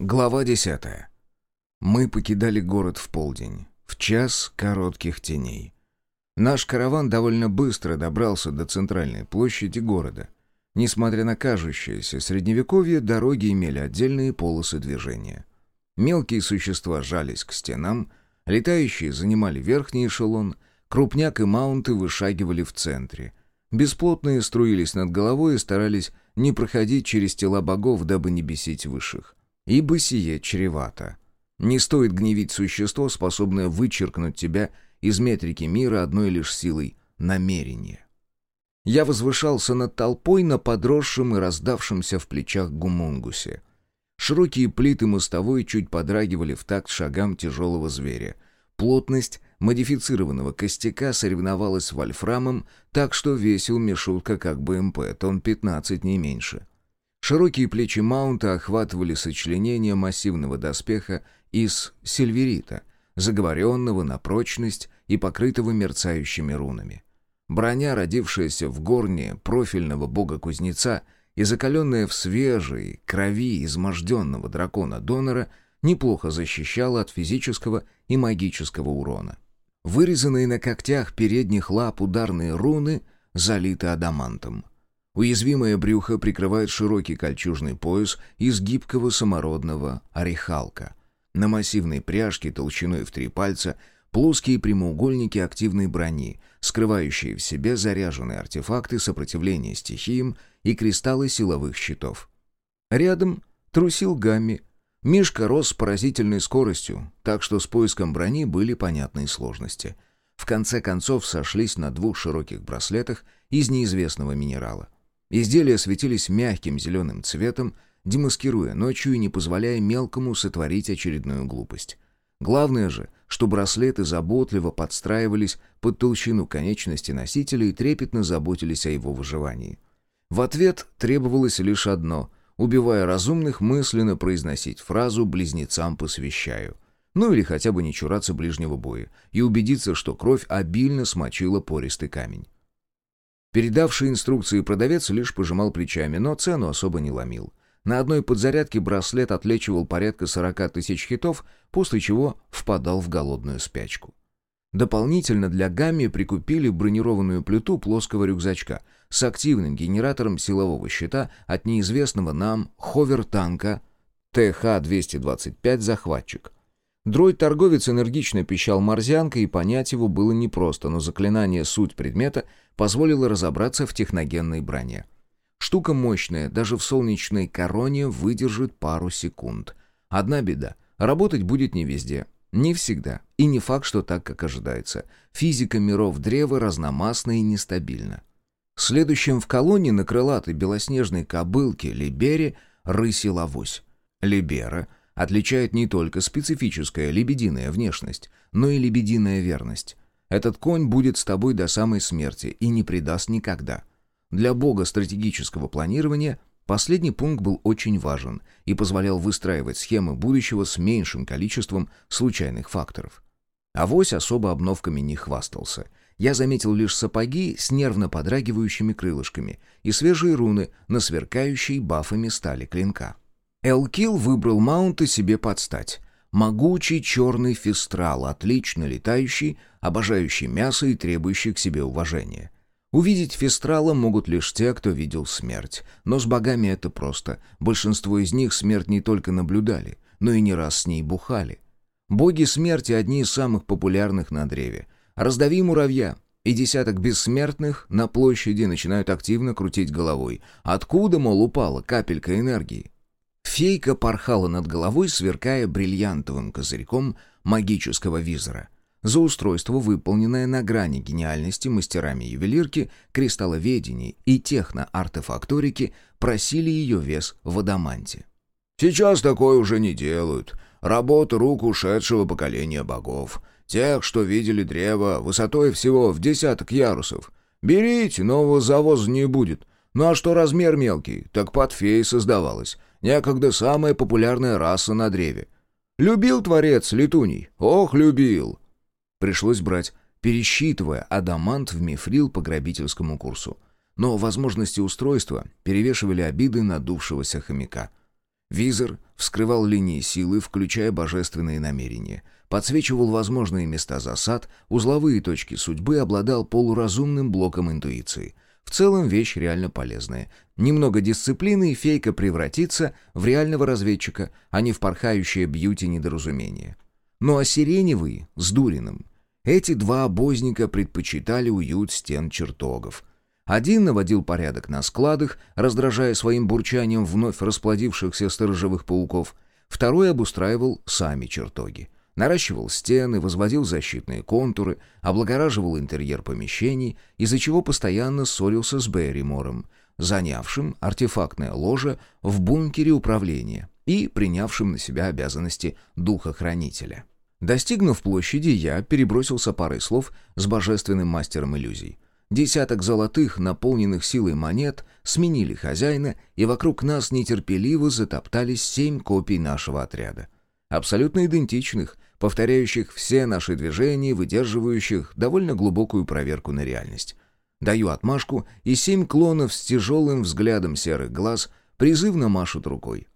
Глава десятая. Мы покидали город в полдень, в час коротких теней. Наш караван довольно быстро добрался до центральной площади города. Несмотря на кажущееся средневековье, дороги имели отдельные полосы движения. Мелкие существа жались к стенам, летающие занимали верхний эшелон, крупняк и маунты вышагивали в центре. Бесплотные струились над головой и старались не проходить через тела богов, дабы не бесить высших ибо сие чревато. Не стоит гневить существо, способное вычеркнуть тебя из метрики мира одной лишь силой намерения. Я возвышался над толпой на подросшем и раздавшемся в плечах гумунгусе. Широкие плиты мостовой чуть подрагивали в такт шагам тяжелого зверя. Плотность модифицированного костяка соревновалась с вольфрамом, так что весил Мишутка как БМП, тон 15 не меньше. Широкие плечи маунта охватывали сочленение массивного доспеха из сильверита, заговоренного на прочность и покрытого мерцающими рунами. Броня, родившаяся в горне профильного бога-кузнеца и закаленная в свежей крови изможденного дракона-донора, неплохо защищала от физического и магического урона. Вырезанные на когтях передних лап ударные руны залиты адамантом — Уязвимое брюхо прикрывает широкий кольчужный пояс из гибкого самородного орехалка. На массивной пряжке толщиной в три пальца плоские прямоугольники активной брони, скрывающие в себе заряженные артефакты сопротивления стихиям и кристаллы силовых щитов. Рядом трусил Гамми. Мишка рос с поразительной скоростью, так что с поиском брони были понятные сложности. В конце концов сошлись на двух широких браслетах из неизвестного минерала. Изделия светились мягким зеленым цветом, демаскируя ночью и не позволяя мелкому сотворить очередную глупость. Главное же, что браслеты заботливо подстраивались под толщину конечности носителя и трепетно заботились о его выживании. В ответ требовалось лишь одно — убивая разумных, мысленно произносить фразу «близнецам посвящаю». Ну или хотя бы не чураться ближнего боя и убедиться, что кровь обильно смочила пористый камень. Передавший инструкции продавец лишь пожимал плечами, но цену особо не ломил. На одной подзарядке браслет отлечивал порядка 40 тысяч хитов, после чего впадал в голодную спячку. Дополнительно для Гамми прикупили бронированную плиту плоского рюкзачка с активным генератором силового щита от неизвестного нам ховер-танка ТХ-225 «Захватчик». Дроид-торговец энергично пищал морзянкой, и понять его было непросто, но заклинание «Суть предмета» позволило разобраться в техногенной броне. Штука мощная, даже в солнечной короне выдержит пару секунд. Одна беда — работать будет не везде. Не всегда. И не факт, что так, как ожидается. Физика миров древа разномастна и нестабильна. Следующим в колонне на крылатой белоснежной кобылке Либере рысил авось. Либера — отличает не только специфическая лебединая внешность, но и лебединая верность. Этот конь будет с тобой до самой смерти и не предаст никогда. Для бога стратегического планирования последний пункт был очень важен и позволял выстраивать схемы будущего с меньшим количеством случайных факторов. Авось особо обновками не хвастался. Я заметил лишь сапоги с нервно подрагивающими крылышками и свежие руны на сверкающей бафами стали клинка. Элкил выбрал маунта себе под стать. Могучий черный фестрал, отлично летающий, обожающий мясо и требующий к себе уважения. Увидеть фестрала могут лишь те, кто видел смерть. Но с богами это просто. Большинство из них смерть не только наблюдали, но и не раз с ней бухали. Боги смерти — одни из самых популярных на древе. Раздави муравья, и десяток бессмертных на площади начинают активно крутить головой. Откуда, мол, упала капелька энергии? Фейка порхала над головой, сверкая бриллиантовым козырьком магического визора. За устройство, выполненное на грани гениальности мастерами ювелирки, кристалловедения и техно-артефакторики, просили ее вес в адаманте. «Сейчас такое уже не делают. Работа рук ушедшего поколения богов. Тех, что видели древо, высотой всего в десяток ярусов. Берите, нового завоза не будет. Ну а что размер мелкий, так под феи создавалось. Некогда самая популярная раса на древе. Любил творец летуний? Ох, любил!» Пришлось брать, пересчитывая адамант в мифрил по грабительскому курсу. Но возможности устройства перевешивали обиды надувшегося хомяка. Визор вскрывал линии силы, включая божественные намерения. Подсвечивал возможные места засад, узловые точки судьбы, обладал полуразумным блоком интуиции. В целом вещь реально полезная. Немного дисциплины, и фейка превратится в реального разведчика, а не в порхающее бьюти-недоразумение. Ну а Сиреневый с Дуриным. Эти два обозника предпочитали уют стен чертогов. Один наводил порядок на складах, раздражая своим бурчанием вновь расплодившихся сторожевых пауков. Второй обустраивал сами чертоги. Наращивал стены, возводил защитные контуры, облагораживал интерьер помещений, из-за чего постоянно ссорился с Берримором, занявшим артефактное ложе в бункере управления и принявшим на себя обязанности духохранителя. Достигнув площади, я перебросился парой слов с божественным мастером иллюзий. Десяток золотых, наполненных силой монет, сменили хозяина, и вокруг нас нетерпеливо затоптались семь копий нашего отряда. Абсолютно идентичных, повторяющих все наши движения, выдерживающих довольно глубокую проверку на реальность. Даю отмашку, и семь клонов с тяжелым взглядом серых глаз призывно машут рукой.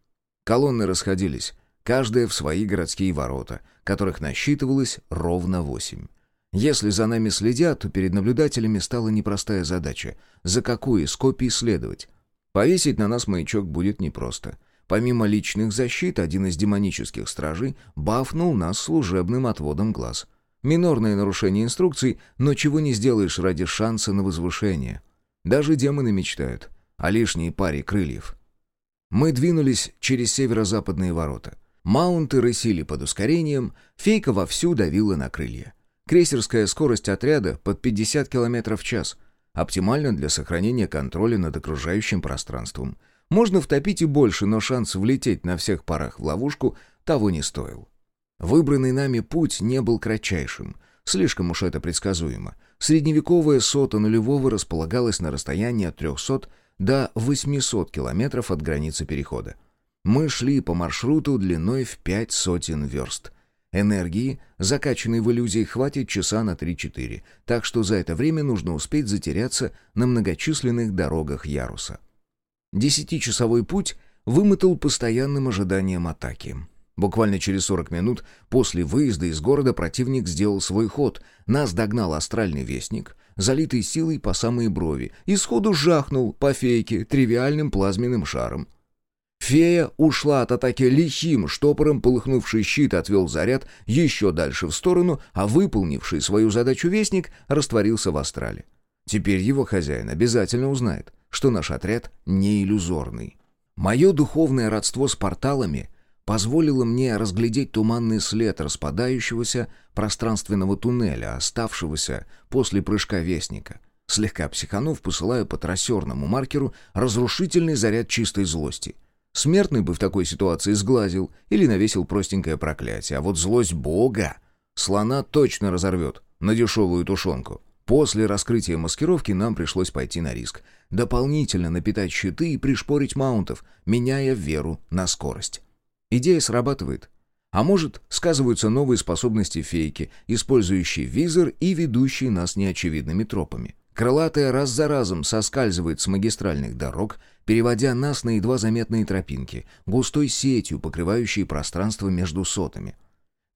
Колонны расходились, каждая в свои городские ворота, которых насчитывалось ровно восемь. Если за нами следят, то перед наблюдателями стала непростая задача — за какую из копий следовать. Повесить на нас маячок будет непросто. Помимо личных защит, один из демонических стражей бафнул нас служебным отводом глаз. Минорное нарушение инструкций, но чего не сделаешь ради шанса на возвышение. Даже демоны мечтают о лишней паре крыльев. Мы двинулись через северо-западные ворота. Маунты рысили под ускорением, фейка вовсю давила на крылья. Крейсерская скорость отряда под 50 км в час. Оптимально для сохранения контроля над окружающим пространством. Можно втопить и больше, но шанс влететь на всех парах в ловушку того не стоил. Выбранный нами путь не был кратчайшим. Слишком уж это предсказуемо. Средневековая сота нулевого располагалась на расстоянии от 300 до 800 километров от границы перехода. Мы шли по маршруту длиной в пять сотен верст. Энергии, закачанной в иллюзии, хватит часа на 3-4, так что за это время нужно успеть затеряться на многочисленных дорогах Яруса. Десятичасовой путь вымотал постоянным ожиданием атаки. Буквально через 40 минут после выезда из города противник сделал свой ход. Нас догнал астральный вестник, залитый силой по самые брови, и сходу жахнул по фейке тривиальным плазменным шаром. Фея ушла от атаки лихим штопором, полыхнувший щит отвел заряд еще дальше в сторону, а выполнивший свою задачу вестник растворился в астрале. Теперь его хозяин обязательно узнает, что наш отряд не иллюзорный. Мое духовное родство с порталами позволило мне разглядеть туманный след распадающегося пространственного туннеля, оставшегося после прыжка Вестника. Слегка психанув, посылаю по трассерному маркеру разрушительный заряд чистой злости. Смертный бы в такой ситуации сглазил или навесил простенькое проклятие, а вот злость Бога слона точно разорвет на дешевую тушенку. После раскрытия маскировки нам пришлось пойти на риск. Дополнительно напитать щиты и пришпорить маунтов, меняя веру на скорость. Идея срабатывает. А может, сказываются новые способности фейки, использующие визор и ведущие нас неочевидными тропами. Крылатая раз за разом соскальзывает с магистральных дорог, переводя нас на едва заметные тропинки, густой сетью, покрывающей пространство между сотами.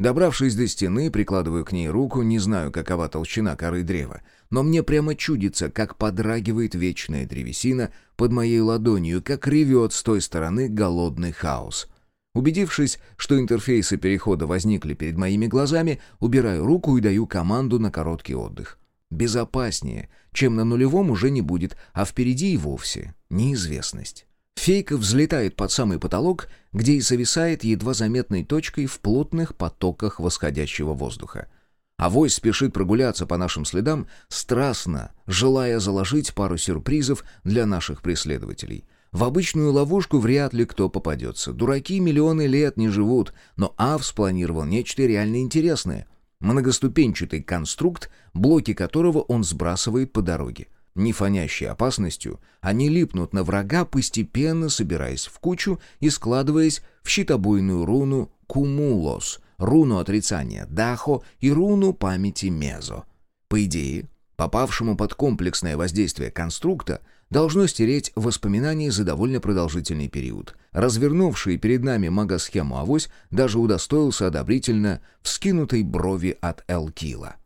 Добравшись до стены, прикладываю к ней руку, не знаю, какова толщина коры древа, но мне прямо чудится, как подрагивает вечная древесина под моей ладонью, как ревет с той стороны голодный хаос. Убедившись, что интерфейсы перехода возникли перед моими глазами, убираю руку и даю команду на короткий отдых. Безопаснее, чем на нулевом уже не будет, а впереди и вовсе неизвестность. Фейка взлетает под самый потолок, где и зависает едва заметной точкой в плотных потоках восходящего воздуха. Авось спешит прогуляться по нашим следам, страстно, желая заложить пару сюрпризов для наших преследователей. В обычную ловушку вряд ли кто попадется. Дураки миллионы лет не живут, но Ав спланировал нечто реально интересное. Многоступенчатый конструкт, блоки которого он сбрасывает по дороге. Не фонящие опасностью, они липнут на врага, постепенно собираясь в кучу и складываясь в щитобойную руну Кумулос, руну отрицания Дахо и руну памяти Мезо. По идее, попавшему под комплексное воздействие конструкта должно стереть воспоминания за довольно продолжительный период. Развернувший перед нами магосхему авось даже удостоился одобрительно вскинутой брови от Элкила.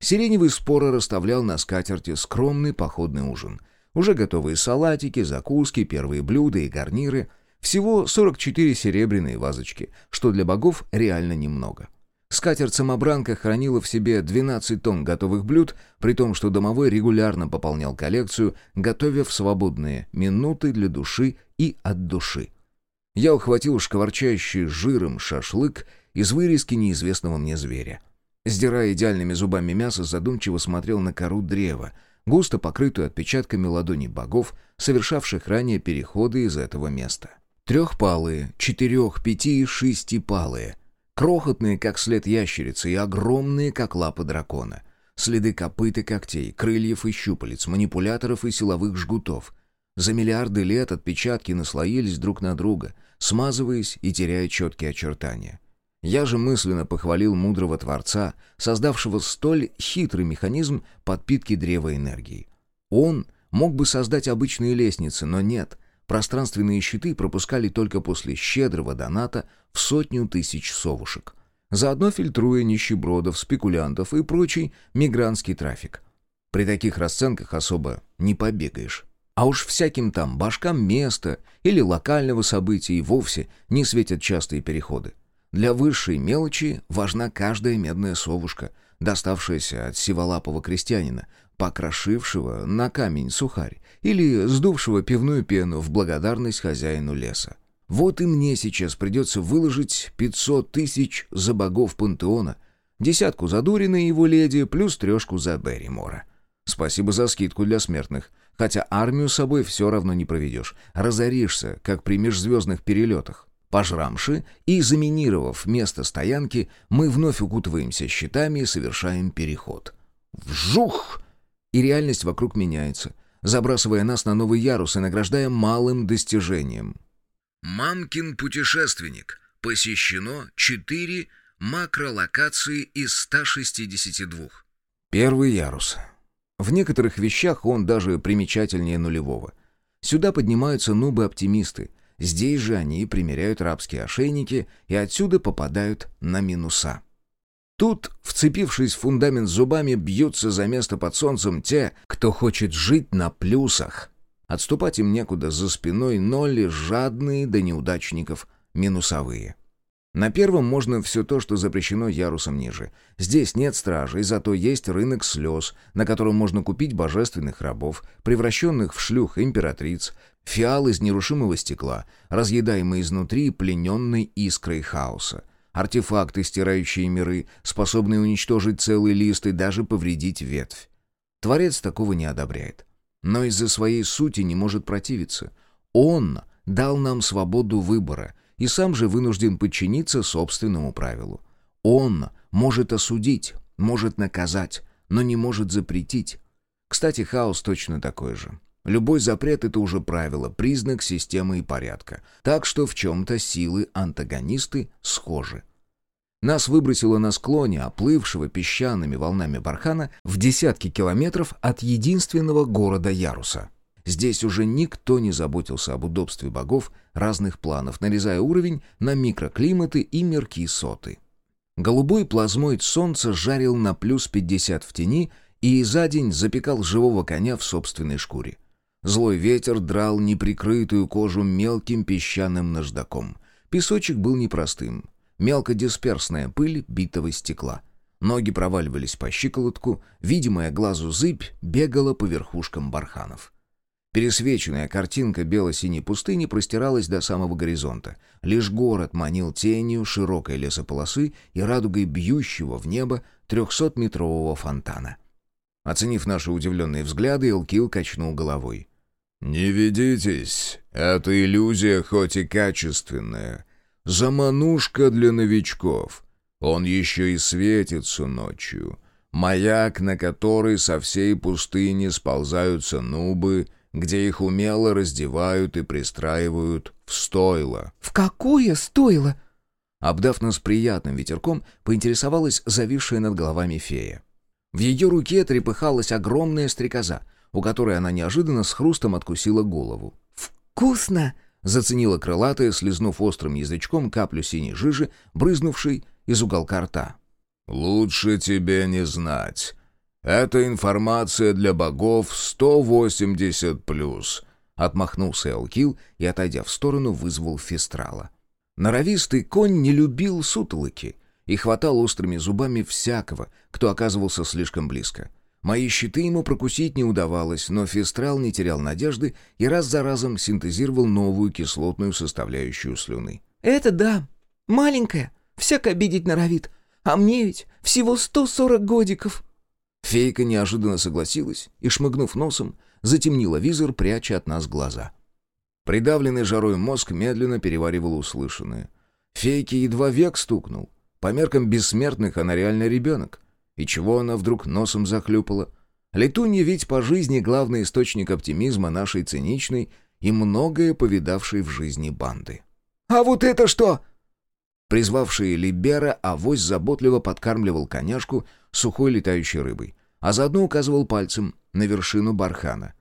Сиреневый споро расставлял на скатерти скромный походный ужин. Уже готовые салатики, закуски, первые блюда и гарниры. Всего 44 серебряные вазочки, что для богов реально немного. Скатерть-самобранка хранила в себе 12 тонн готовых блюд, при том, что домовой регулярно пополнял коллекцию, готовя в свободные минуты для души и от души. Я ухватил шкварчащий жиром шашлык из вырезки неизвестного мне зверя. Сдирая идеальными зубами мясо, задумчиво смотрел на кору древа, густо покрытую отпечатками ладоней богов, совершавших ранее переходы из этого места. Трехпалые, четырех, пяти и шестипалые — Крохотные, как след ящерицы, и огромные, как лапы дракона. Следы копыт и когтей, крыльев и щупалец, манипуляторов и силовых жгутов. За миллиарды лет отпечатки наслоились друг на друга, смазываясь и теряя четкие очертания. Я же мысленно похвалил мудрого Творца, создавшего столь хитрый механизм подпитки древа энергии. Он мог бы создать обычные лестницы, но нет — Пространственные щиты пропускали только после щедрого доната в сотню тысяч совушек. Заодно фильтруя нищебродов, спекулянтов и прочий мигрантский трафик. При таких расценках особо не побегаешь. А уж всяким там башкам места или локального события и вовсе не светят частые переходы. Для высшей мелочи важна каждая медная совушка, доставшаяся от сиволапого крестьянина, покрошившего на камень сухарь или сдувшего пивную пену в благодарность хозяину леса. Вот и мне сейчас придется выложить 500 тысяч за богов пантеона, десятку за Дурина и его леди, плюс трешку за Берримора. Спасибо за скидку для смертных, хотя армию с собой все равно не проведешь, разоришься, как при межзвездных перелетах. Пожрамши и заминировав место стоянки, мы вновь укутываемся щитами и совершаем переход. Вжух! И реальность вокруг меняется, забрасывая нас на новый ярус и награждая малым достижением. «Мамкин путешественник. Посещено 4 макролокации из 162». Первый ярус. В некоторых вещах он даже примечательнее нулевого. Сюда поднимаются нубы-оптимисты. Здесь же они примеряют рабские ошейники и отсюда попадают на минуса. Тут, вцепившись в фундамент зубами, бьются за место под солнцем те, кто хочет жить на плюсах. Отступать им некуда, за спиной ноли жадные до неудачников минусовые. На первом можно все то, что запрещено ярусом ниже. Здесь нет стражей, зато есть рынок слез, на котором можно купить божественных рабов, превращенных в шлюх императриц, фиал из нерушимого стекла, разъедаемый изнутри плененной искрой хаоса артефакты, стирающие миры, способные уничтожить целый лист и даже повредить ветвь. Творец такого не одобряет. Но из-за своей сути не может противиться. Он дал нам свободу выбора и сам же вынужден подчиниться собственному правилу. Он может осудить, может наказать, но не может запретить. Кстати, хаос точно такой же. Любой запрет — это уже правило, признак системы и порядка. Так что в чем-то силы-антагонисты схожи. Нас выбросило на склоне, оплывшего песчаными волнами бархана, в десятки километров от единственного города Яруса. Здесь уже никто не заботился об удобстве богов разных планов, нарезая уровень на микроклиматы и мерки соты. Голубой плазмоид солнца жарил на плюс 50 в тени и за день запекал живого коня в собственной шкуре. Злой ветер драл неприкрытую кожу мелким песчаным наждаком. Песочек был непростым. Мелкодисперсная пыль битого стекла. Ноги проваливались по щиколотку, видимая глазу зыбь бегала по верхушкам барханов. Пересвеченная картинка бело-синей пустыни простиралась до самого горизонта. Лишь город манил тенью широкой лесополосы и радугой бьющего в небо трехсотметрового фонтана. Оценив наши удивленные взгляды, Илкил качнул головой. «Не ведитесь, это иллюзия хоть и качественная. Заманушка для новичков. Он еще и светится ночью. Маяк, на который со всей пустыни сползаются нубы, где их умело раздевают и пристраивают в стойло». «В какое стойло?» Обдав нас приятным ветерком, поинтересовалась зависшая над головами фея. В ее руке трепыхалась огромная стрекоза — у которой она неожиданно с хрустом откусила голову. «Вкусно!» — заценила крылатая, слезнув острым язычком каплю синей жижи, брызнувшей из уголка рта. «Лучше тебе не знать. Это информация для богов 180+,» — отмахнулся Элкил и, отойдя в сторону, вызвал Фестрала. Норовистый конь не любил сутолоки и хватал острыми зубами всякого, кто оказывался слишком близко. Мои щиты ему прокусить не удавалось, но Фестрал не терял надежды и раз за разом синтезировал новую кислотную составляющую слюны. «Это да, маленькая, всяко обидеть норовит, а мне ведь всего сто сорок годиков». Фейка неожиданно согласилась и, шмыгнув носом, затемнила визор, пряча от нас глаза. Придавленный жарой мозг медленно переваривал услышанное. Фейке едва век стукнул. По меркам бессмертных она реально ребенок. И чего она вдруг носом захлюпала? Летунья ведь по жизни главный источник оптимизма нашей циничной и многое повидавшей в жизни банды. «А вот это что?» Призвавший Либера, авось заботливо подкармливал коняшку сухой летающей рыбой, а заодно указывал пальцем на вершину бархана.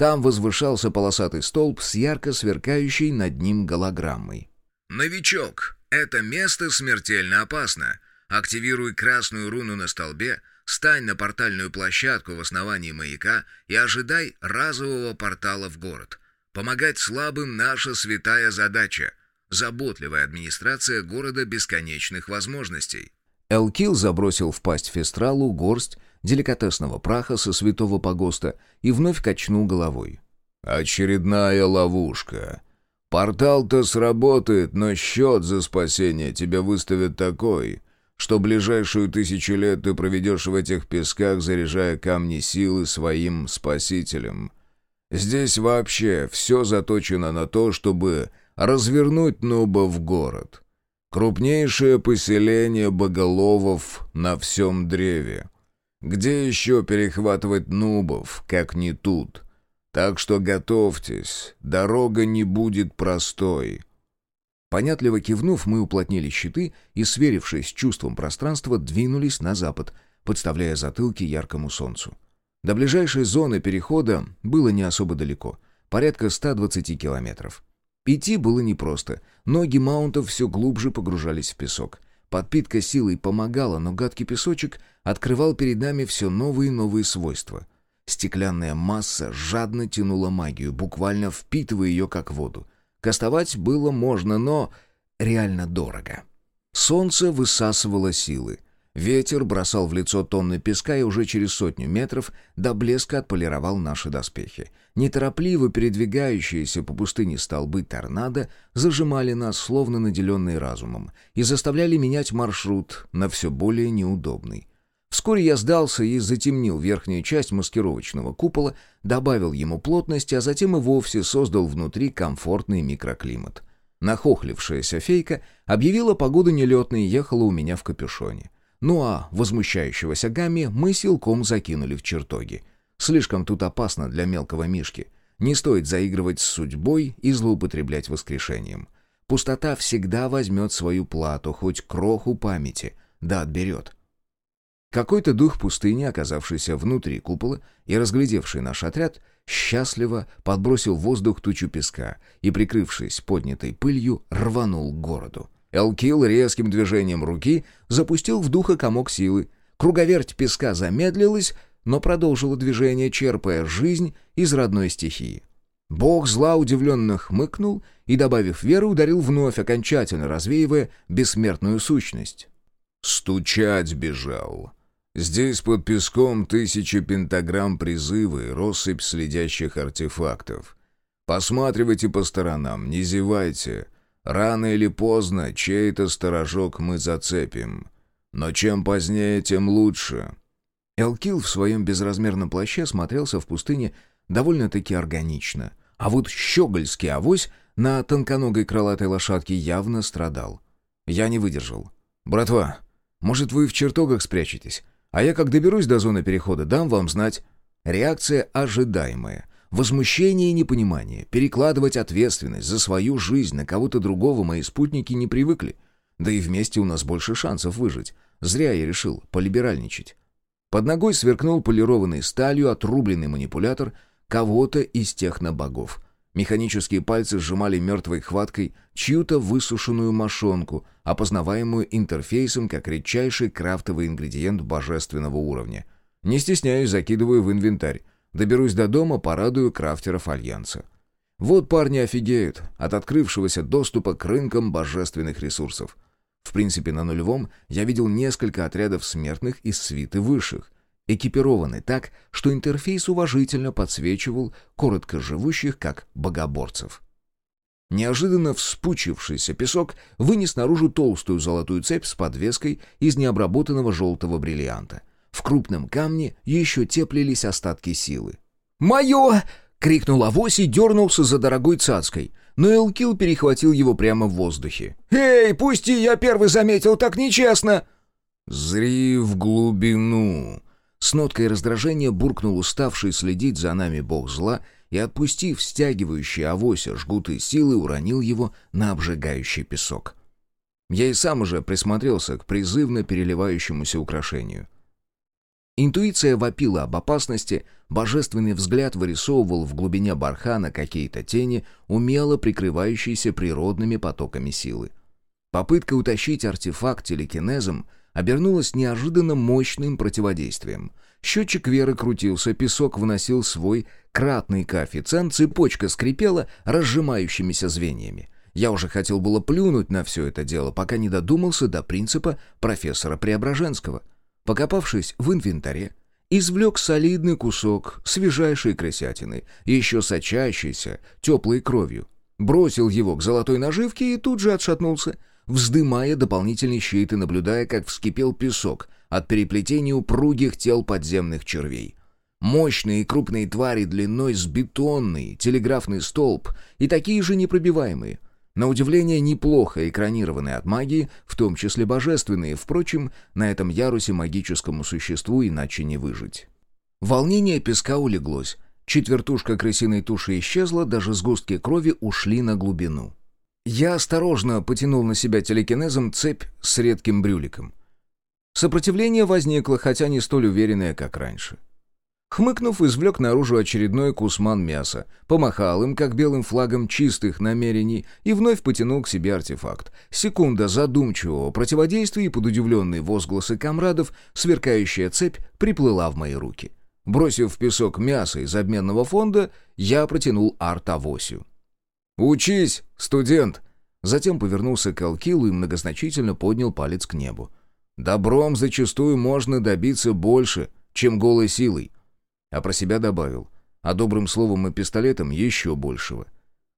Там возвышался полосатый столб с ярко сверкающей над ним голограммой. «Новичок, это место смертельно опасно. Активируй красную руну на столбе, стань на портальную площадку в основании маяка и ожидай разового портала в город. Помогать слабым — наша святая задача. Заботливая администрация города бесконечных возможностей». Элкил забросил в пасть Фестралу горсть деликатесного праха со святого погоста и вновь качнул головой. «Очередная ловушка. Портал-то сработает, но счет за спасение тебе выставят такой, что ближайшую тысячу лет ты проведешь в этих песках, заряжая камни силы своим спасителям. Здесь вообще все заточено на то, чтобы развернуть нуба в город. Крупнейшее поселение боголовов на всем древе. Где еще перехватывать нубов, как не тут? Так что готовьтесь, дорога не будет простой». Понятливо кивнув, мы уплотнили щиты и, сверившись с чувством пространства, двинулись на запад, подставляя затылки яркому солнцу. До ближайшей зоны перехода было не особо далеко, порядка 120 километров. Идти было непросто, ноги маунтов все глубже погружались в песок. Подпитка силой помогала, но гадкий песочек открывал перед нами все новые и новые свойства. Стеклянная масса жадно тянула магию, буквально впитывая ее как воду. Кастовать было можно, но реально дорого. Солнце высасывало силы. Ветер бросал в лицо тонны песка и уже через сотню метров до блеска отполировал наши доспехи. Неторопливо передвигающиеся по пустыне столбы торнадо зажимали нас, словно наделенные разумом, и заставляли менять маршрут на все более неудобный. Вскоре я сдался и затемнил верхнюю часть маскировочного купола, добавил ему плотности, а затем и вовсе создал внутри комфортный микроклимат. Нахохлившаяся фейка объявила погоду нелетной и ехала у меня в капюшоне. Ну а возмущающегося Гамми мы силком закинули в чертоги. Слишком тут опасно для мелкого мишки. Не стоит заигрывать с судьбой и злоупотреблять воскрешением. Пустота всегда возьмет свою плату, хоть кроху памяти, да отберет. Какой-то дух пустыни, оказавшийся внутри купола и разглядевший наш отряд, счастливо подбросил воздух тучу песка и, прикрывшись поднятой пылью, рванул к городу. Элкил резким движением руки запустил в духа комок силы. Круговерть песка замедлилась, но продолжила движение, черпая жизнь из родной стихии. Бог зла удивленно хмыкнул и, добавив веры, ударил вновь, окончательно развеивая бессмертную сущность. «Стучать бежал», Здесь под песком тысячи пентаграмм призыва и россыпь следящих артефактов. Посматривайте по сторонам, не зевайте. Рано или поздно чей-то сторожок мы зацепим. Но чем позднее, тем лучше». Элкил в своем безразмерном плаще смотрелся в пустыне довольно-таки органично. А вот щегольский авось на тонконогой крылатой лошадке явно страдал. Я не выдержал. «Братва, может, вы в чертогах спрячетесь? А я, как доберусь до зоны перехода, дам вам знать. Реакция ожидаемая. Возмущение и непонимание. Перекладывать ответственность за свою жизнь на кого-то другого мои спутники не привыкли. Да и вместе у нас больше шансов выжить. Зря я решил полиберальничать. Под ногой сверкнул полированный сталью отрубленный манипулятор кого-то из технобогов. Механические пальцы сжимали мертвой хваткой чью-то высушенную мошонку, опознаваемую интерфейсом как редчайший крафтовый ингредиент божественного уровня. Не стесняюсь, закидываю в инвентарь. Доберусь до дома, порадую крафтеров Альянса. Вот парни офигеют от открывшегося доступа к рынкам божественных ресурсов. В принципе, на нулевом я видел несколько отрядов смертных из свиты высших, экипированы так, что интерфейс уважительно подсвечивал коротко живущих как богоборцев. Неожиданно вспучившийся песок вынес наружу толстую золотую цепь с подвеской из необработанного желтого бриллианта. В крупном камне еще теплились остатки силы. «Мое!» — крикнул авось и дернулся за дорогой цацкой, но Элкил перехватил его прямо в воздухе. «Эй, пусти, я первый заметил, так нечестно!» «Зри в глубину!» С ноткой раздражения буркнул уставший следить за нами бог зла и, отпустив стягивающие авося жгуты силы, уронил его на обжигающий песок. Я и сам уже присмотрелся к призывно переливающемуся украшению — Интуиция вопила об опасности, божественный взгляд вырисовывал в глубине бархана какие-то тени, умело прикрывающиеся природными потоками силы. Попытка утащить артефакт телекинезом обернулась неожиданно мощным противодействием. Счетчик веры крутился, песок вносил свой кратный коэффициент, цепочка скрипела разжимающимися звеньями. Я уже хотел было плюнуть на все это дело, пока не додумался до принципа профессора Преображенского — Покопавшись в инвентаре, извлек солидный кусок свежайшей крысятины, еще сочащейся теплой кровью, бросил его к золотой наживке и тут же отшатнулся, вздымая дополнительный щит и наблюдая, как вскипел песок от переплетения упругих тел подземных червей. Мощные и крупные твари длиной с бетонный телеграфный столб и такие же непробиваемые — на удивление, неплохо экранированные от магии, в том числе божественные, впрочем, на этом ярусе магическому существу иначе не выжить. Волнение песка улеглось, четвертушка крысиной туши исчезла, даже сгустки крови ушли на глубину. Я осторожно потянул на себя телекинезом цепь с редким брюликом. Сопротивление возникло, хотя не столь уверенное, как раньше. — Хмыкнув, извлек наружу очередной кусман мяса, помахал им, как белым флагом чистых намерений, и вновь потянул к себе артефакт. Секунда задумчивого противодействия и под удивленные возгласы комрадов сверкающая цепь приплыла в мои руки. Бросив в песок мясо из обменного фонда, я протянул арт-авосю. «Учись, студент!» Затем повернулся к Алкилу и многозначительно поднял палец к небу. «Добром зачастую можно добиться больше, чем голой силой». А про себя добавил. А добрым словом и пистолетом еще большего.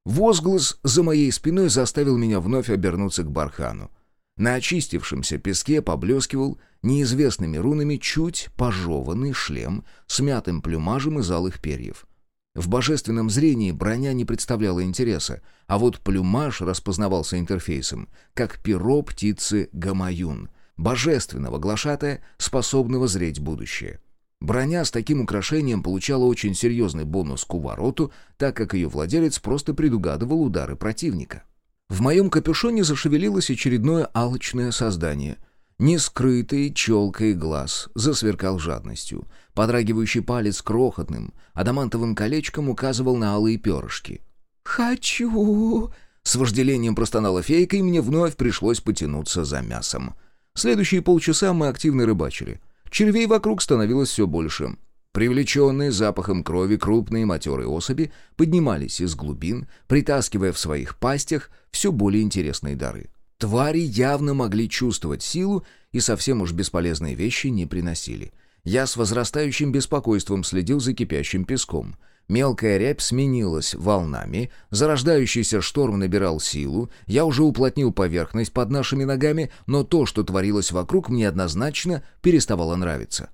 Возглас за моей спиной заставил меня вновь обернуться к бархану. На очистившемся песке поблескивал неизвестными рунами чуть пожеванный шлем с мятым плюмажем из алых перьев. В божественном зрении броня не представляла интереса, а вот плюмаж распознавался интерфейсом, как перо птицы Гамаюн, божественного глашатая, способного зреть будущее. Броня с таким украшением получала очень серьезный бонус к увороту, так как ее владелец просто предугадывал удары противника. В моем капюшоне зашевелилось очередное алчное создание. Нескрытый челкой глаз засверкал жадностью. Подрагивающий палец крохотным, адамантовым колечком указывал на алые перышки. «Хочу!» С вожделением простонала фейка, и мне вновь пришлось потянуться за мясом. Следующие полчаса мы активно рыбачили — Червей вокруг становилось все больше. Привлеченные запахом крови крупные матерые особи поднимались из глубин, притаскивая в своих пастях все более интересные дары. Твари явно могли чувствовать силу и совсем уж бесполезные вещи не приносили. Я с возрастающим беспокойством следил за кипящим песком — Мелкая рябь сменилась волнами, зарождающийся шторм набирал силу, я уже уплотнил поверхность под нашими ногами, но то, что творилось вокруг, мне однозначно переставало нравиться.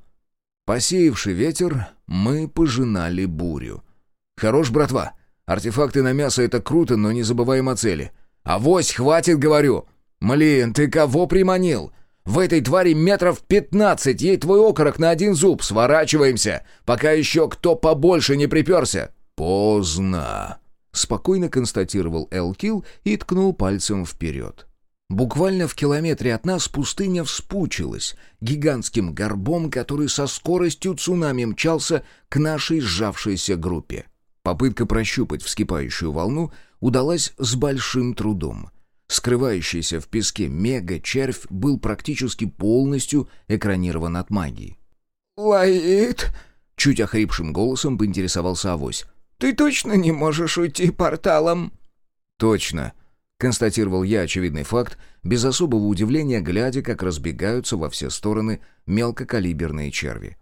Посеявший ветер, мы пожинали бурю. «Хорош, братва! Артефакты на мясо — это круто, но не забываем о цели. Авось, хватит, говорю! Млин, ты кого приманил? В этой твари метров пятнадцать, ей твой окорок на один зуб. Сворачиваемся, пока еще кто побольше не приперся». «Поздно», — спокойно констатировал Элкил и ткнул пальцем вперед. Буквально в километре от нас пустыня вспучилась гигантским горбом, который со скоростью цунами мчался к нашей сжавшейся группе. Попытка прощупать вскипающую волну удалась с большим трудом. Скрывающийся в песке мега-червь был практически полностью экранирован от магии. «Лаид!» — чуть охрипшим голосом поинтересовался авось. «Ты точно не можешь уйти порталом?» «Точно», — констатировал я очевидный факт, без особого удивления глядя, как разбегаются во все стороны мелкокалиберные черви.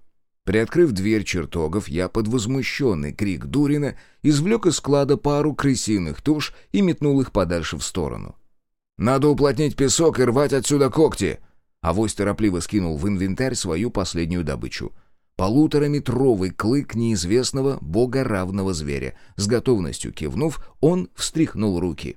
Приоткрыв дверь чертогов, я под возмущенный крик Дурина извлек из склада пару крысиных туш и метнул их подальше в сторону. «Надо уплотнить песок и рвать отсюда когти!» Авось торопливо скинул в инвентарь свою последнюю добычу. Полутораметровый клык неизвестного богоравного зверя. С готовностью кивнув, он встряхнул руки.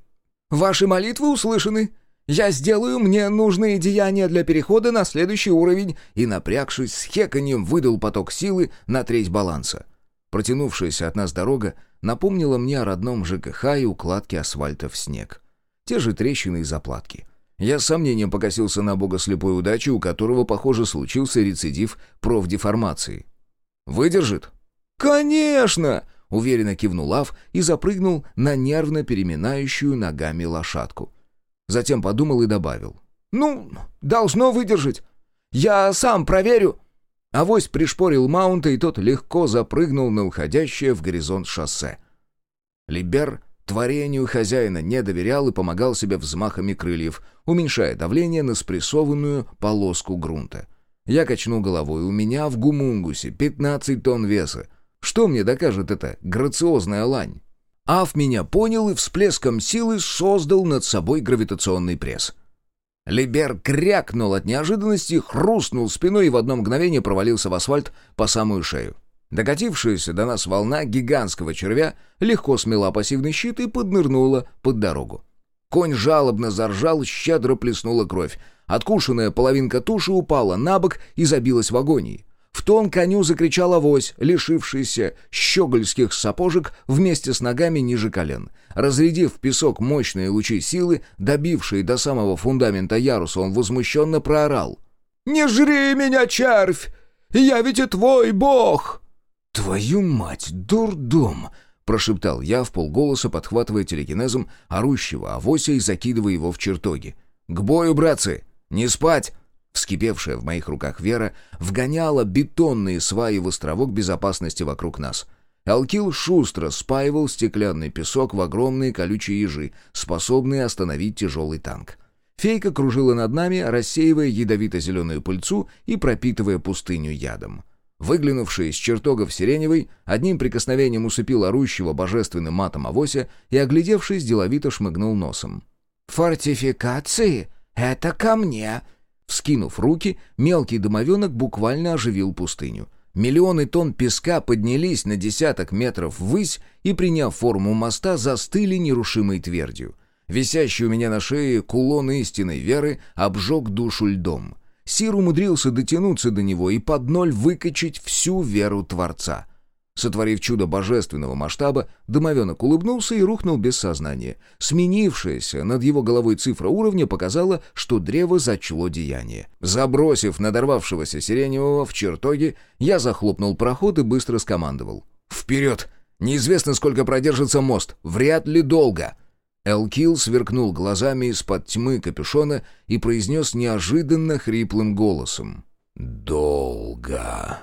«Ваши молитвы услышаны. Я сделаю мне нужные деяния для перехода на следующий уровень» и, напрягшись, с хеканьем выдал поток силы на треть баланса. Протянувшаяся от нас дорога напомнила мне о родном ЖКХ и укладке асфальта в снег. Те же трещины и заплатки. Я с сомнением покосился на бога слепой удачи, у которого, похоже, случился рецидив профдеформации. «Выдержит?» «Конечно!» — уверенно кивнул Ав и запрыгнул на нервно переминающую ногами лошадку. Затем подумал и добавил. «Ну, должно выдержать. Я сам проверю». Авось пришпорил маунта, и тот легко запрыгнул на уходящее в горизонт шоссе. Либер Творению хозяина не доверял и помогал себе взмахами крыльев, уменьшая давление на спрессованную полоску грунта. Я качнул головой. У меня в гумунгусе 15 тонн веса. Что мне докажет эта грациозная лань? Аф меня понял и всплеском силы создал над собой гравитационный пресс. Либер крякнул от неожиданности, хрустнул спиной и в одно мгновение провалился в асфальт по самую шею. Докатившаяся до нас волна гигантского червя легко смела пассивный щит и поднырнула под дорогу. Конь жалобно заржал, щедро плеснула кровь. Откушенная половинка туши упала на бок и забилась в агонии. В тон коню закричал авось, лишившийся щегольских сапожек вместе с ногами ниже колен. Разрядив в песок мощные лучи силы, добившие до самого фундамента яруса, он возмущенно проорал. «Не жри меня, червь! Я ведь и твой бог!» «Твою мать, дурдом!» — прошептал я в полголоса, подхватывая телекинезом орущего авося и закидывая его в чертоги. «К бою, братцы! Не спать!» Вскипевшая в моих руках Вера вгоняла бетонные сваи в островок безопасности вокруг нас. Алкил шустро спаивал стеклянный песок в огромные колючие ежи, способные остановить тяжелый танк. Фейка кружила над нами, рассеивая ядовито-зеленую пыльцу и пропитывая пустыню ядом. Выглянувший из чертогов сиреневый, одним прикосновением усыпил орущего божественным матом авося и, оглядевшись, деловито шмыгнул носом. «Фортификации? Это ко мне!» Вскинув руки, мелкий домовенок буквально оживил пустыню. Миллионы тонн песка поднялись на десяток метров ввысь и, приняв форму моста, застыли нерушимой твердью. Висящий у меня на шее кулон истинной веры обжег душу льдом. Сир умудрился дотянуться до него и под ноль выкачать всю веру Творца. Сотворив чудо божественного масштаба, домовенок улыбнулся и рухнул без сознания. Сменившаяся над его головой цифра уровня показала, что древо зачло деяние. Забросив надорвавшегося сиреневого в чертоге, я захлопнул проход и быстро скомандовал. «Вперед! Неизвестно, сколько продержится мост. Вряд ли долго!» Элкил сверкнул глазами из-под тьмы капюшона и произнес неожиданно хриплым голосом. «Долго.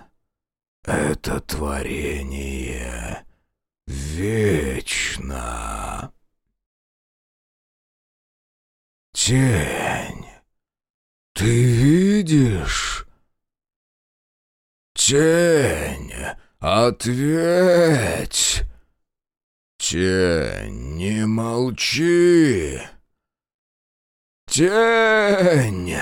Это творение вечно. Тень, ты видишь? Тень, ответь!» «Тень, не молчи!» «Тень!»